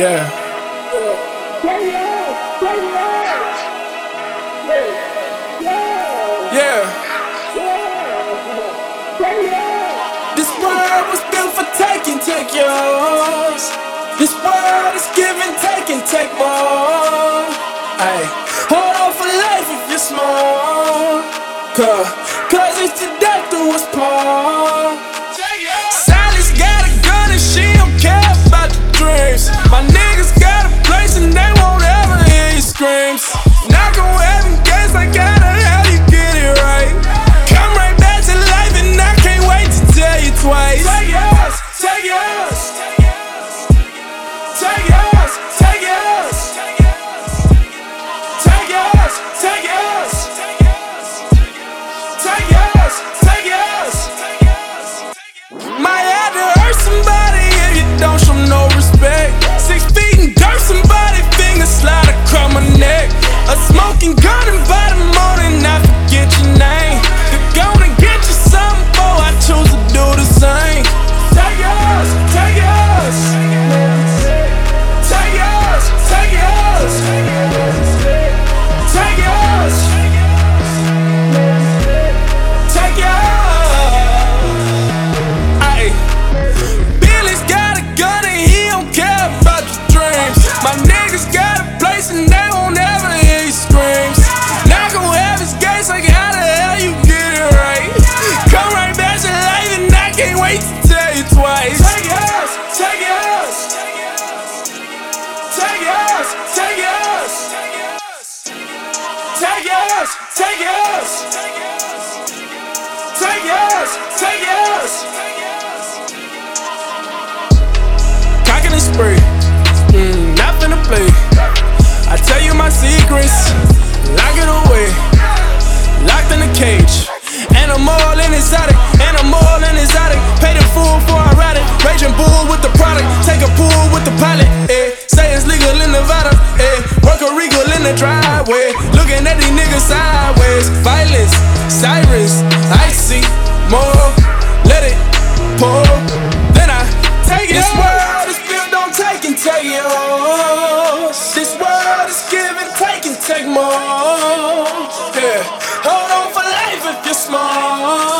Yeah. Yeah. This world was built for taking, take yours. This world is giving, taking, take more. Ay, hold on for life if you're small. Cause, cause it's the death do us part. Take us. Take us. Take us. Cocking and spray. Mm, not finna play. I tell you my secrets. Lock it away. Locked in a cage. And I'm all in exotic. And I'm all in exotic. Paid in full for I. Raging bull with the product. Take a pool with the pilot. Eh. Say it's legal in Nevada. Eh. Work a regal in the drive highway. Looking at these niggas sideways. Violence, Cyrus, I see more. Let it pour. Then I take it. This world is built on take and take it all. This world is give and take and take more. Yeah. Hold on for life if you're small.